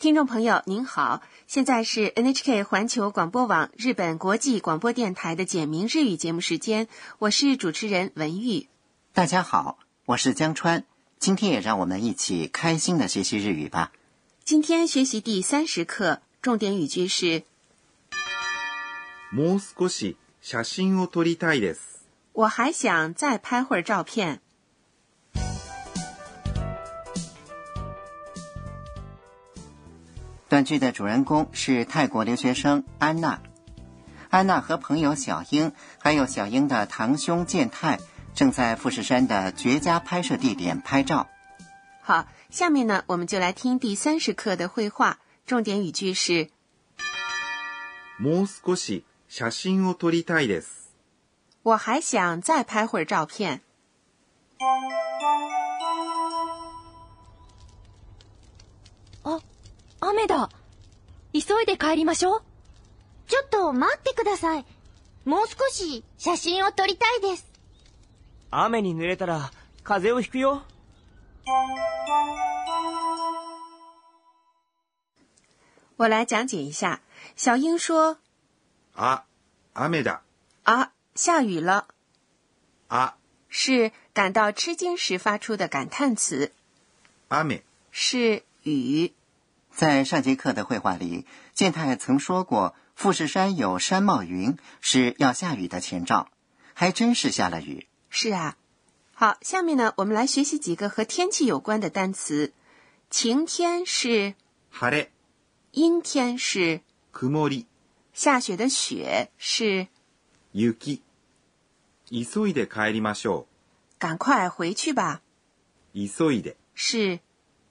听众朋友您好，现在是 NHK 环球广播网日本国际广播电台的简明日语节目时间，我是主持人文玉。大家好，我是江川，今天也让我们一起开心的学习日语吧。今天学习第三十课，重点语句是もう少し写真を撮りたいです。我还想再拍会儿照片。 短剧的主人公是泰国留学生安娜。安娜和朋友小英，还有小英的堂兄健太，正在富士山的绝佳拍摄地点拍照。好，下面呢，我们就来听第三十课的绘画，重点语句是もう少し写真を撮りたいです。我还想再拍会儿照片。 雨だ。急いで帰りましょう。ちょっと待ってください。もう少し写真を撮りたいです。雨に濡れたら風邪をひくよ。我来讲解一下。小英说あ、雨だ。：“啊，下雨了。あ、”是感到吃惊时发出的感叹词，雨。是雨。在上节课的绘画里，健太曾说过，富士山有山冒云，是要下雨的前兆，还真是下了雨。是啊。好，下面呢，我们来学习几个和天气有关的单词。晴天是，晴れ、阴天是，曇り、下雪的雪是，雪。急いで帰りましょ赶快回去吧う。急いで、是，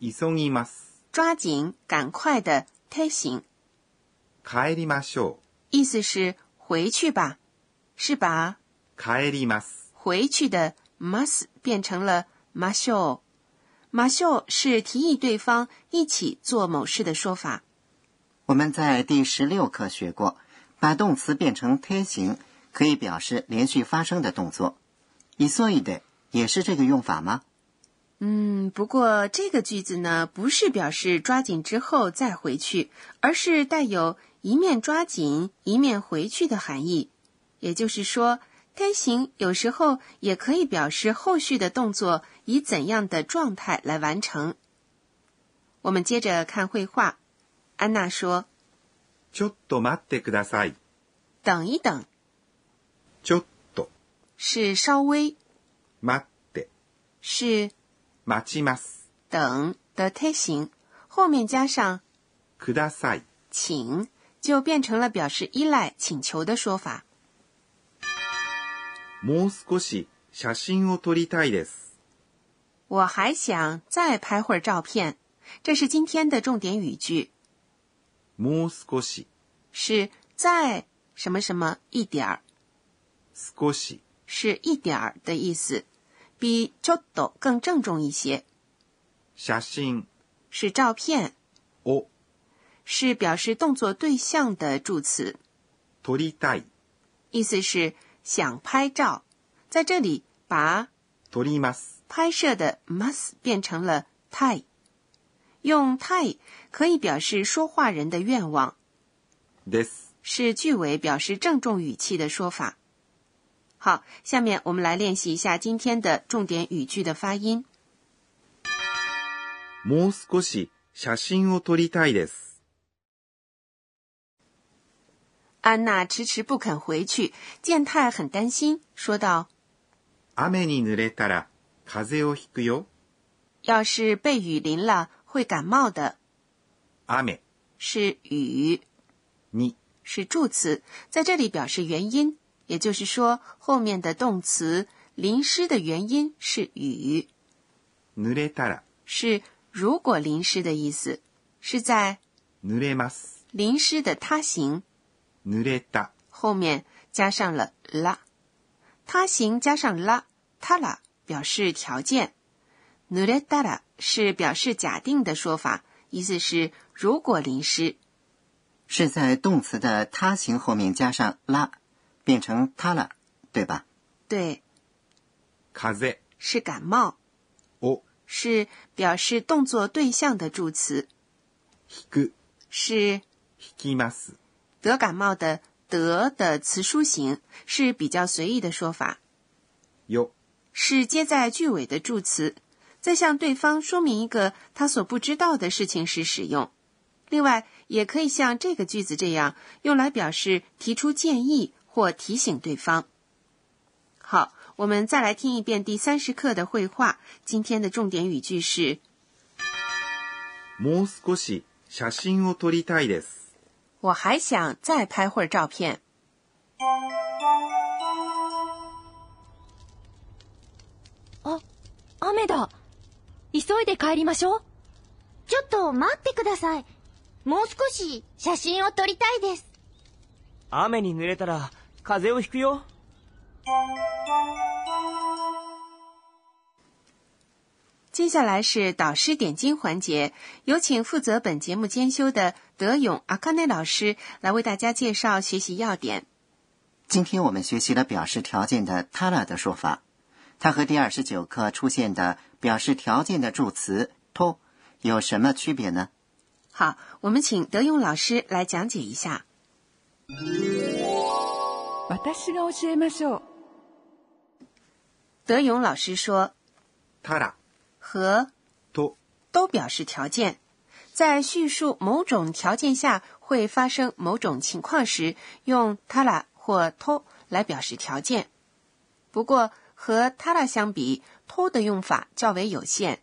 急ぎます。 抓紧、赶快的推行，帰りましょ意思是回去吧，是把う。帰ります。回去的 must 变成了 must。must 是提议对方一起做某事的说法。我们在第十六课学过，把动词变成推形，可以表示连续发生的动作。急いで也是这个用法吗？ 嗯，不过这个句子呢，不是表示抓紧之后再回去，而是带有一面抓紧一面回去的含义。也就是说，推行有时候也可以表示后续的动作以怎样的状态来完成。我们接着看绘画。安娜说ちょっと待ってください。：“等一等，ちょっと、是稍微，待って、是 待ちます。等的推行，后面加上ください。请，就变成了表示依赖、请求的说法。もう少し写真を撮りたいです。我还想再拍会儿照片。这是今天的重点语句，もう少し、是再什么什么一点儿，少し、是一点儿的意思， 比ちょっと更郑重一些。写真是照片，を是表示动作对象的助词，撮りたい。意思是想拍照。在这里，把撮ります。拍摄的 must 变成了たい，用たい可以表示说话人的愿望。です。是句尾表示郑重语气的说法。 好，下面我们来练习一下今天的重点语句的发音。もう少し写真を撮りたいです。安娜迟迟不肯回去，健太很担心，说道雨に濡れたら風邪をひくよ。：“要是被雨淋了，会感冒的。雨”是雨，に是助词，在这里表示原因， 也就是说，后面的动词淋湿的原因是雨，濡れたら是如果淋湿的意思，是在濡れます。淋湿的他形濡れた后面加上了啦，他形加上啦，他啦表示条件。ぬれたら是表示假定的说法，意思是如果淋湿。是在动词的他形后面加上啦， 变成他了，对吧？对，風是感冒，を是表示动作对象的助词。 引く、是引きます。得感冒的“得”的词书形，是比较随意的说法，よ、是接在句尾的助词，在向对方说明一个他所不知道的事情时使用。另外，也可以像这个句子这样用来表示提出建议 或提醒对方。好，我们再来听一遍第三十课的绘画。今天的重点语句是。もう少し写真を撮りたいです。我还想再拍会儿照片。あ、雨だ。急いで帰りましょう。ちょっと待ってください。もう少し写真を撮りたいです。雨に濡れたら 風邪をひくよ。接下来是导师点睛环节，有请负责本节目监修的德勇阿卡内老师来为大家介绍学习要点。今天我们学习了表示条件的 tara 的说法，它和第二十九课出现的表示条件的助词 to 有什么区别呢？好，我们请德勇老师来讲解一下。 私が教えましょう。德勇老师说，たら、和と、都表示条件，在叙述某种条件下会发生某种情况时，用 tara 或 to 来表示条件。不过和 tara 相比，to 的用法较为有限。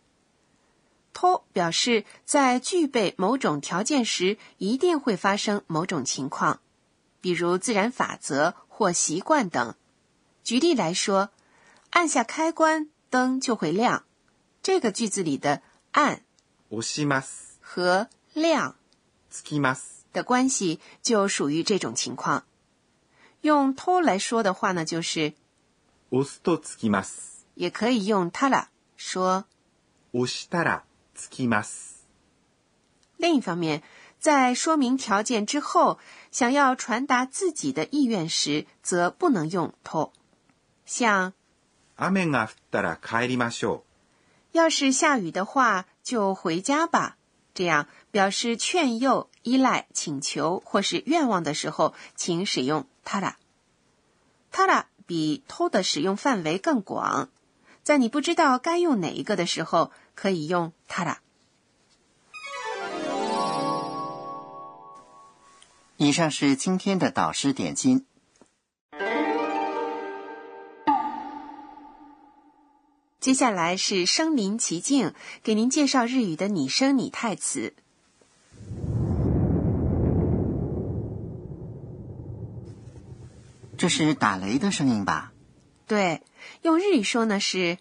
to 表示在具备某种条件时，一定会发生某种情况， 比如自然法则或习惯等。举例来说，按下开关，灯就会亮。这个句子里的“按押します。”和“亮つきます。”的关系就属于这种情况。用 to 来说的话呢，就是押すとつきます。也可以用 tara 说。押したらつきます。另一方面， 在说明条件之后，想要传达自己的意愿时，则不能用 to。像雨が降ったら帰りましょう。要是下雨的话，就回家吧。这样表示劝诱、依赖、请求或是愿望的时候，请使用 tara。tara 比 to 的使用范围更广，在你不知道该用哪一个的时候，可以用 tara。 以上是今天的导师点睛。接下来是身临其境，给您介绍日语的拟声拟态词。这是打雷的声音吧？对，用日语说呢是。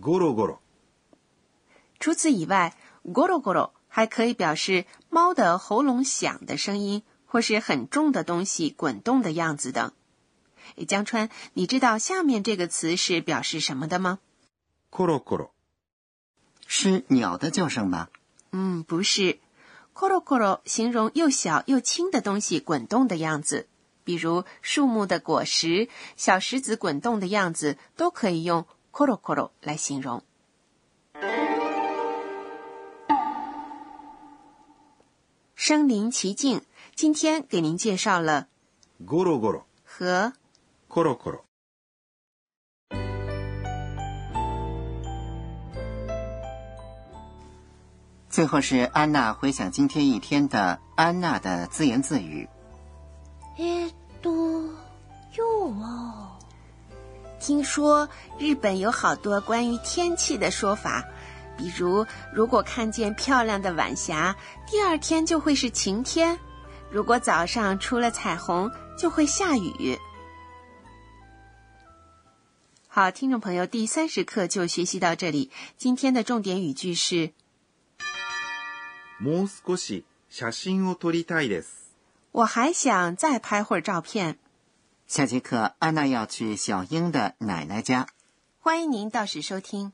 ゴロゴロ、除此以外，goro goro 还可以表示猫的喉咙响的声音， 或是很重的东西滚动的样子等。诶，江川，你知道下面这个词是表示什么的吗？コロコロ、是鸟的叫声吗？嗯，不是。koro koro 形容又小又轻的东西滚动的样子，比如树木的果实、小石子滚动的样子，都可以用 koro koro 来形容。身临其境， 今天给您介绍了ゴロゴロ、和コロコロ。最后是安娜回想今天一天的安娜的自言自语。えーっと、今日は、听说日本有好多关于天气的说法，比如如果看见漂亮的晚霞，第二天就会是晴天； 如果早上出了彩虹，就会下雨。好，听众朋友，第三十课就学习到这里。今天的重点语句是：もう少し写真を撮りたいです。我还想再拍会儿照片。下节课安娜要去小英的奶奶家。欢迎您到时收听。